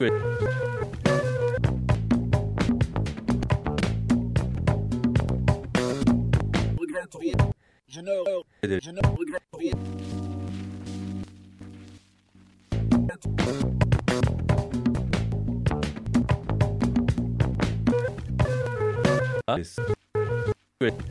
Regrette rien. Je ne je ne regrette rien. Regrette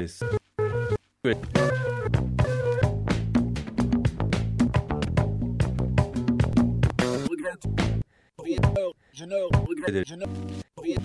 Je ne regrette je ne. Regrette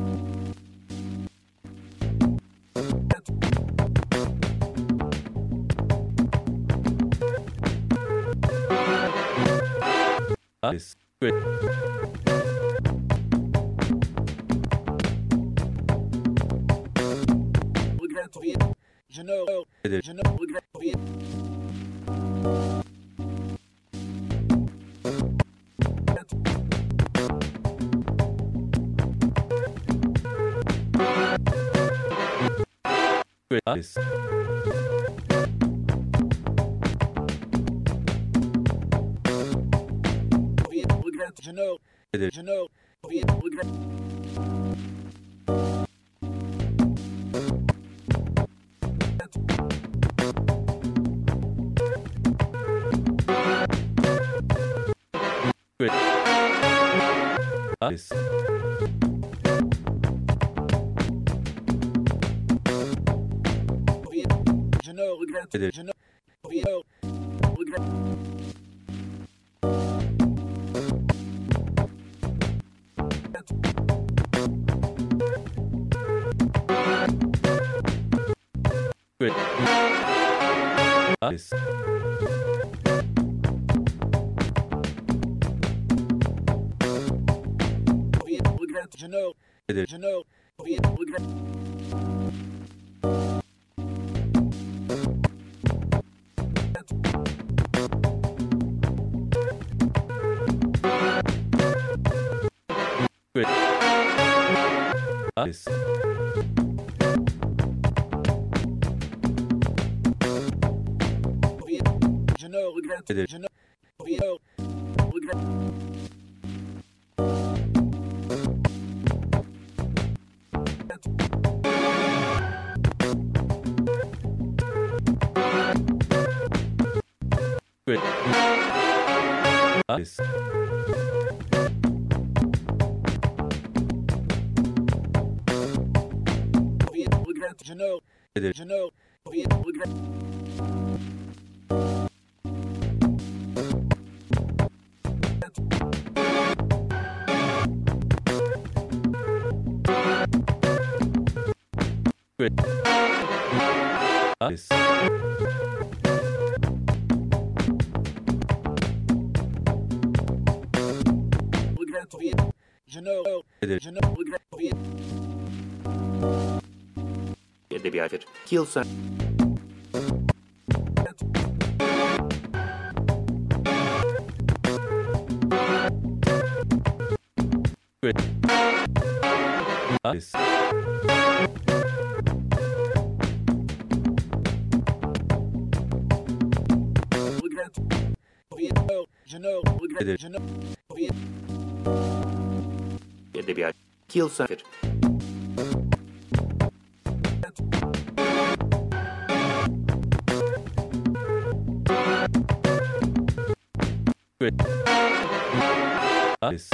Regrette rien. Je ne je ne regrette rien. Alles. Je ne regrette pas. Nice. Je ne regrette. Je ne regrette je ne. Regrette. Alles. des... Edebiyat Kilson. Alice. Regret. Geno. Geno. Regret. Geno. Edebiyat. Yıl sonu. Alice.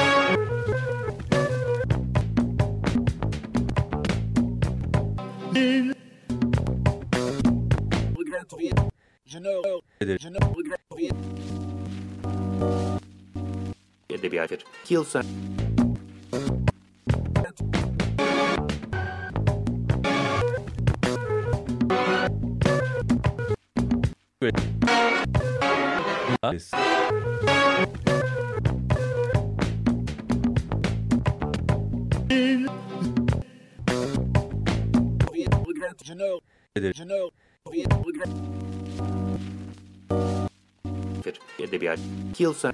Regret. Geno. Ede- Geno. Regret. Edebiyat. Yıl sonu. Alice. Regret. Geno. Ede- Geno. Regret. Edebiyat. Yıl sonu.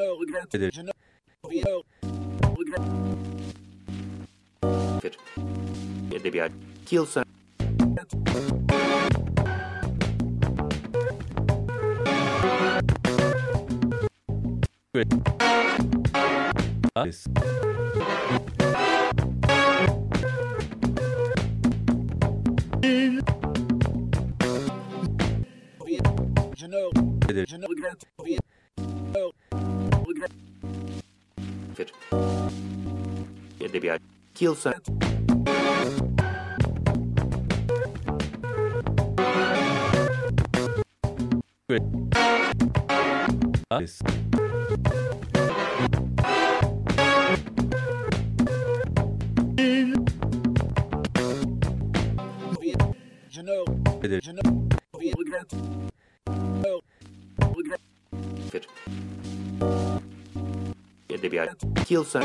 ne regrette. Je ne regrette. Edebiyat. Kilsen. Je ne regrette. Edebiyat. Yıl sonu. Alice. Geno. Ede- Geno. Regret. Geno. Regret. Edebiyat. Yıl sonu.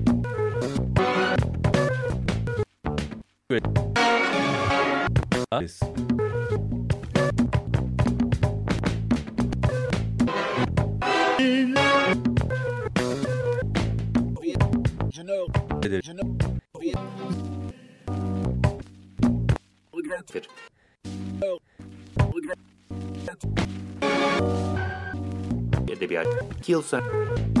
Kilsa.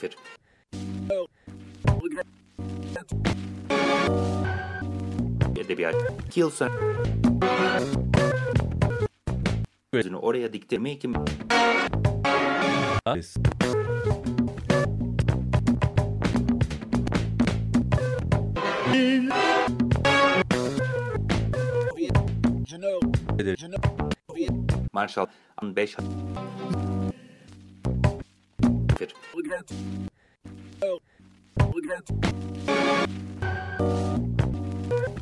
1 Belgrado, Edebiyat Kilson Gözünü oraya diktirmeyi kim? Marshall 5 1 Belgrado, Belgrado,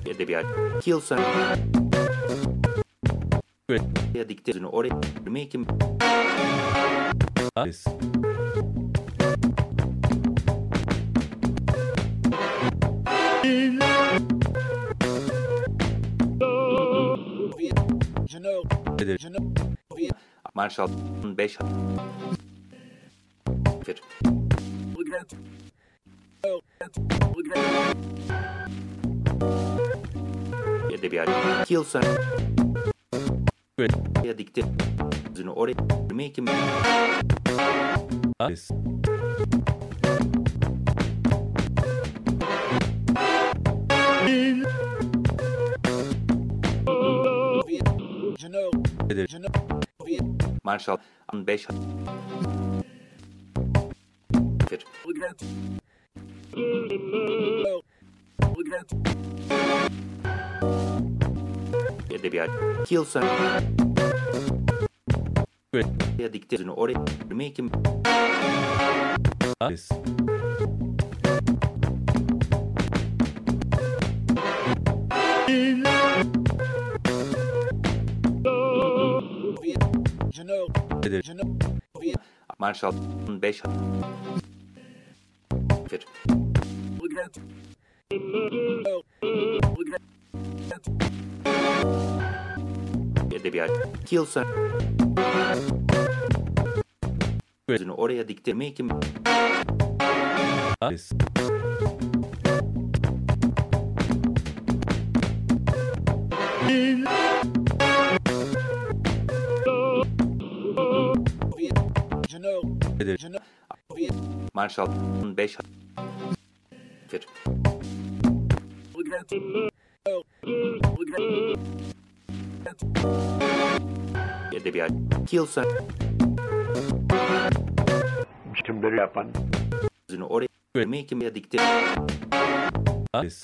Edebiyat Evet. Oraya diktirmeyi oraya diktirmeyi kim? Genoa, Marshall 5 1 Belgrado, Belgrado, Edebiyat Kilson Evet. Oraya diktir Gözünü oraya diktirmeyi kim? Ares. Genoa, Ede- Genoa, Marshall 5 1 Belgrado, Belgrado, Edebiyat. Oraya diktir Gözünü oraya diktirmeyi kim? Genoa, Marshall 5 1 Belgrado, Belgrado, Edebiyat Kilson Evet. Gözünü oraya diktirmeyi kim? Marshall 5 1 Belgrado, Belgrado, Edebiyat Kilson Çimleri yapan Gözünü oraya diktirmeyi kim? Oraya diktir Ares.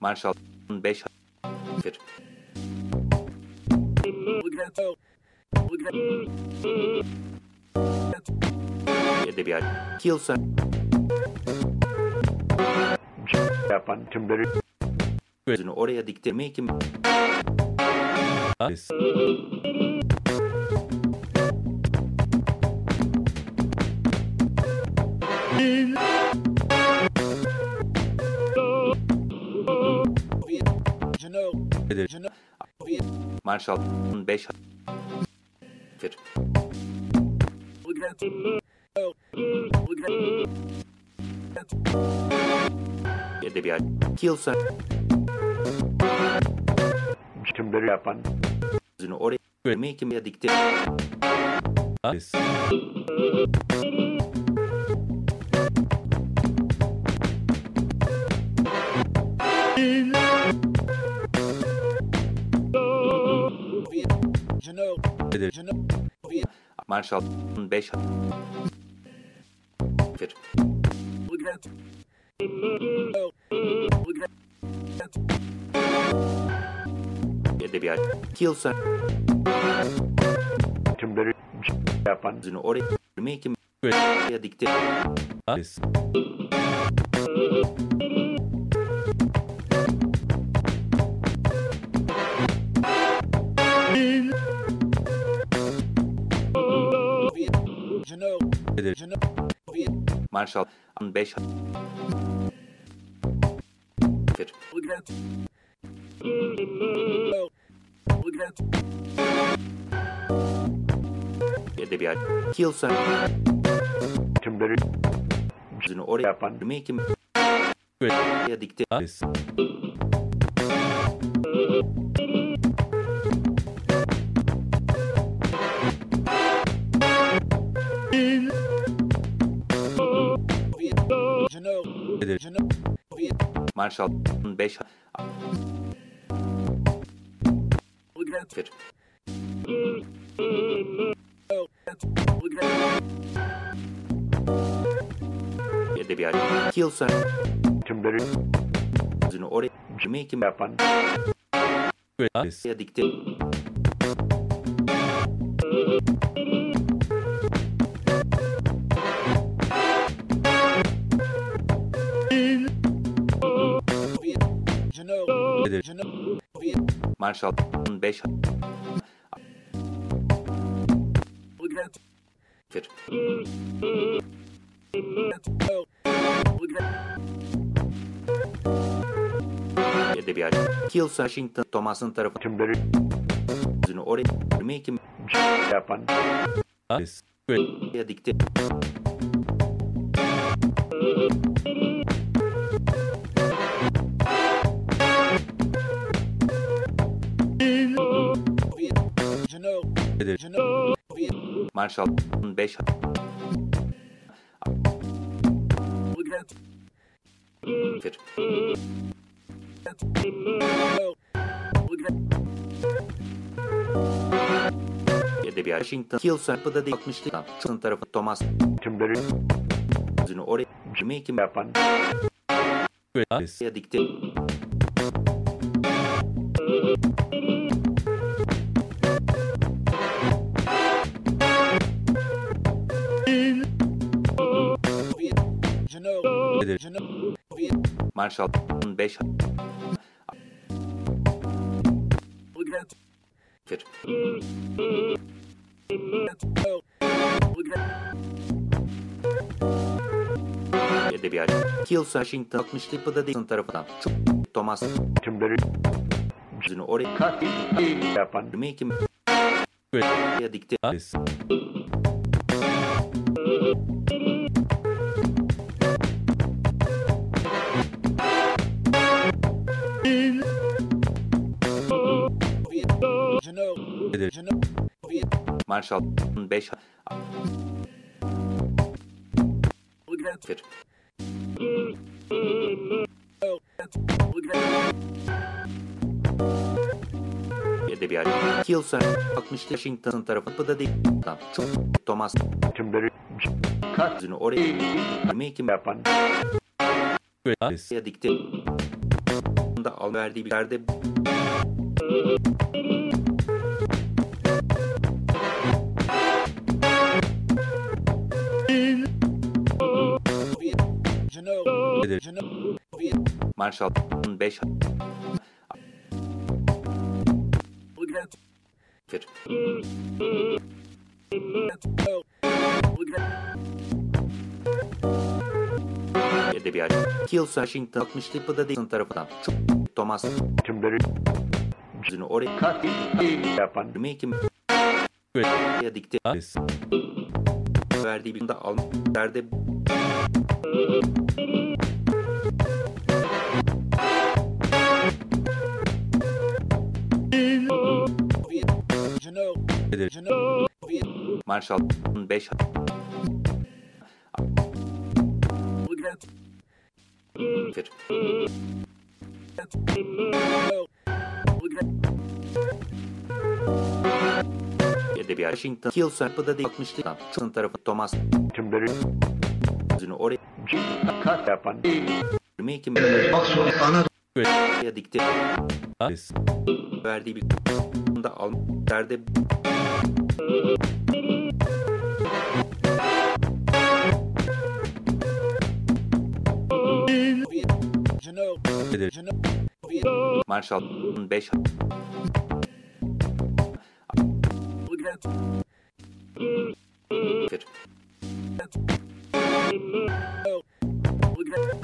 Marshall 5 1 Belgrado, Belgrado, Edebiyat Kilson yapan çimleri Gözünü oraya diktirmeyi kim? Ares. Genoa, Ede- Genoa, Marshall 5 1 Belgrado, Belgrado, Edebiyat Kilson çimleri yapan Gözünü oraya diktirmeyi kim? Oraya diktir Ares. Genoa, Ede- Genoa, Marshall 5 1 Belgrado, Belgrado, Edebiyat Kilson çimleri yapan? Gözünü oraya diktirmeyi kim? Evet. Oraya diktir Ares. Genoa, Ede- Genoa, Marshall 5 1 Belgrado, Belgrado, edebiyat. Kilson Tümleri yüzünü oraya yapan ya dikte Marshall 5 Look at Fir. Look at edebiyat. Kilson tümleri yüzünü oraya Remake yapan Ve dikte Marshall 5 Look at Fir. Janelle. Look at edebiyat. Kilson Washington Thomas'ın tarafı tümleri oraya Remake yapan Ares. Marshall 5 Look at Fir. Janelle. Look at edebiyat. Washington Kilson da değil 60'lı Çın tarafı Thomas tümleri yüzünü oraya Remake yapan Ve dikte Janelle. Ede- Janelle. Marshall 5 Look at Fir. Janelle. Look at edebiyat. Kilson Washington 60'lı da değil Çın tarafından Thomas tümleri yüzünü oraya yapan Remake Ve ya dikte Marshall 5 Look at Fir. Look at edebiyat. Kilson 60'lı Washington tarafı da değil Çın Thomas tümleri yüzünü oraya Remake yapan Ve Ares. ya dikte da al verdiği bir yerde Marshall 5 Look at Fir. Janelle. Look at edebiyat. Kilson Washington 60'lı da değil tarafından Thomas tümleri yüzünü oraya yapan Remake Ve ya dikte verdiği bir da al yerde Marshall 5 Look at Fir. Janelle. Look at edebiyat. Washington Kilson da değil 60'lı Çın tarafı Thomas tümleri yüzünü oraya yapan Remake Ve ya dikte Ares. verdiği bir da al Janelle. Marshall 5 Look at Fir. Look at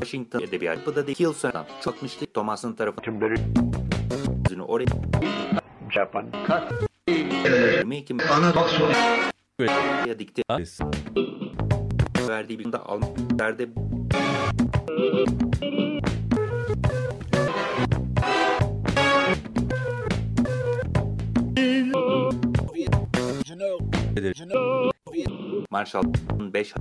Washington edebiyat da değil. Kilson 60'lı Thomas'ın tarafı tümleri yüzünü oraya yapan 22 Anadolu ya dikti Adres. verdiği bir da al derde Janelle. Eder. Janelle. Marshall 5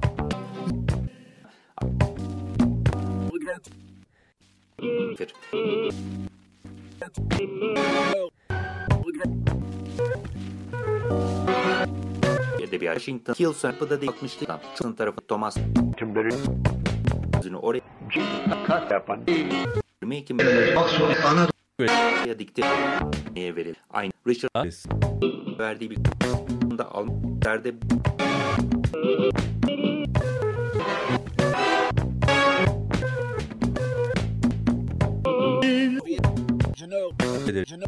Look edebiyat Washington Hill Sarpı'da değil 60'lı Çın tarafı Thomas Timber'i yüzünü oraya kat yapan 22 Anadolu ya dikti. Neye verildi? Aynı. Richard Adres. verdiği bir da al derde Janelle.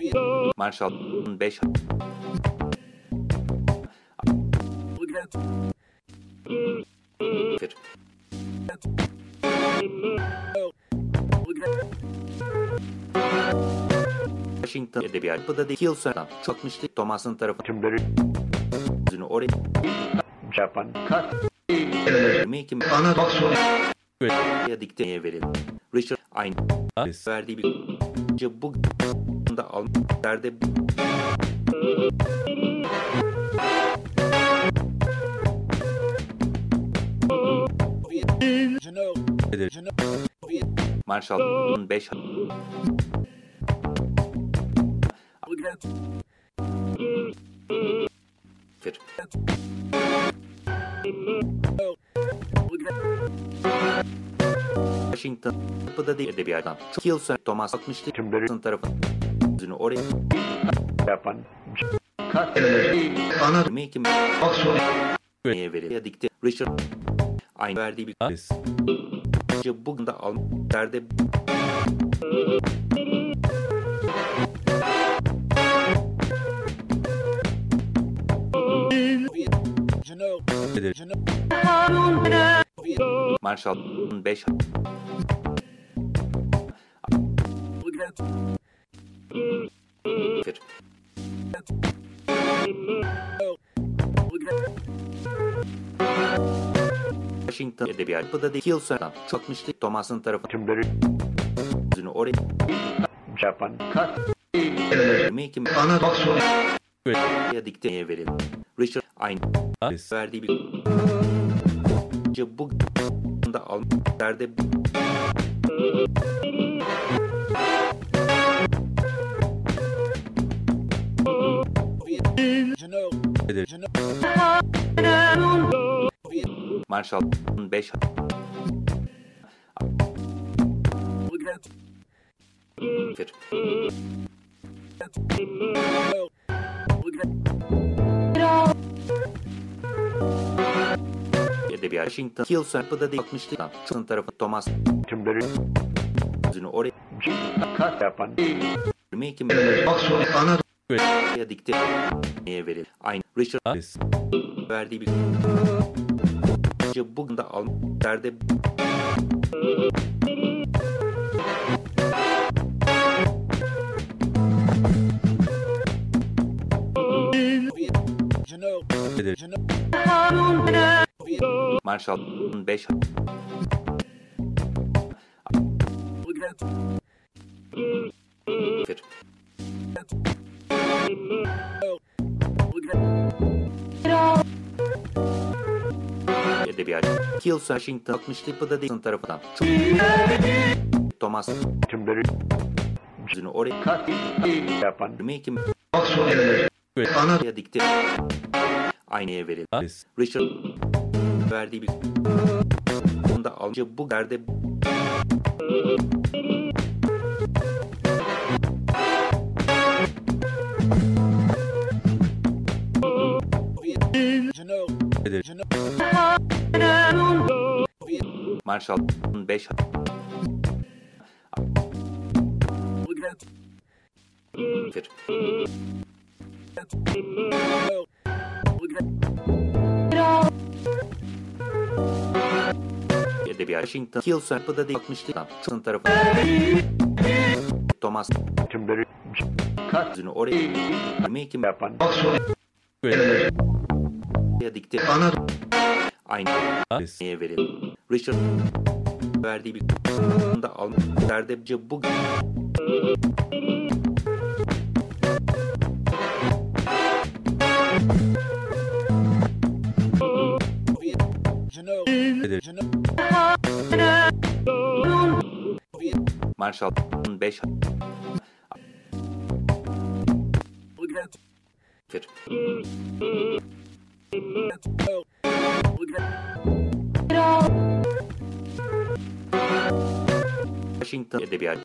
Eder. Janelle. Marshall 5 Look at bir Look at Washington edebiyat Sarpı'da değil Hill Sarpı'dan çok 60'lı Thomas'ın tarafı Timber'i yüzünü oraya yapan kat 22 Anadolu ya dikti neye verildi Richard aynı verdiği bir bu da al derde Janelle. Eder. Janelle. Marshall 5 Look at bir Look at Washington Kapıda değil edebiyattan Hill Sarp Thomas 60'lı Timber'i tarafı yüzünü oraya yapan kat 22 neye verildi ya dikti Richard aynı verdiği bir Adres. bugün de al derde Janelle. Eder. Janelle. Marshall 5 Washington edebiyat değil. Hill Sarp'tan çok 60'lı Thomas'ın tarafı. Yüzünü oraya yapan kat 22 Anadolu ya dikti neye verildi. Richard aynı verdiği bir bugün da al derde Janelle. Eder. Janelle. Marshall 5 Look at bir Janelle. Look at edebiyat Washington Hill Sarpı'da değil 60'lı Çın tarafı Thomas Timber'i yüzünü oraya kat yapan 22 Anadolu ya dikti neye verildi aynı Richard Adres. verdiği bir bugün de al derde Janelle. Eder. Janelle. Marshall 5 Look edebiyat Hill Washington 60'lı Pıda değil tarafından Thomas Timber'i yüzünü oraya kat yapan 22 Anadolu ya dikti aynaya verildi. Richard verdiği bir da al bu derde Marshall 5 Look at bir Janelle. Look at edebiyat Washington Hill Sarpı'da değil 60'lı Çın tarafı Thomas Timber'i Kat Yüzünü oraya yemeği kim yapan. Dikti. Anadolu Aynı neye verelim. Richard verdiği bir da almış. Derdepçe bu Genoa. Genoa. Marshall'ın 5 Regret. Fikir. No. Regret. Washington edebiyat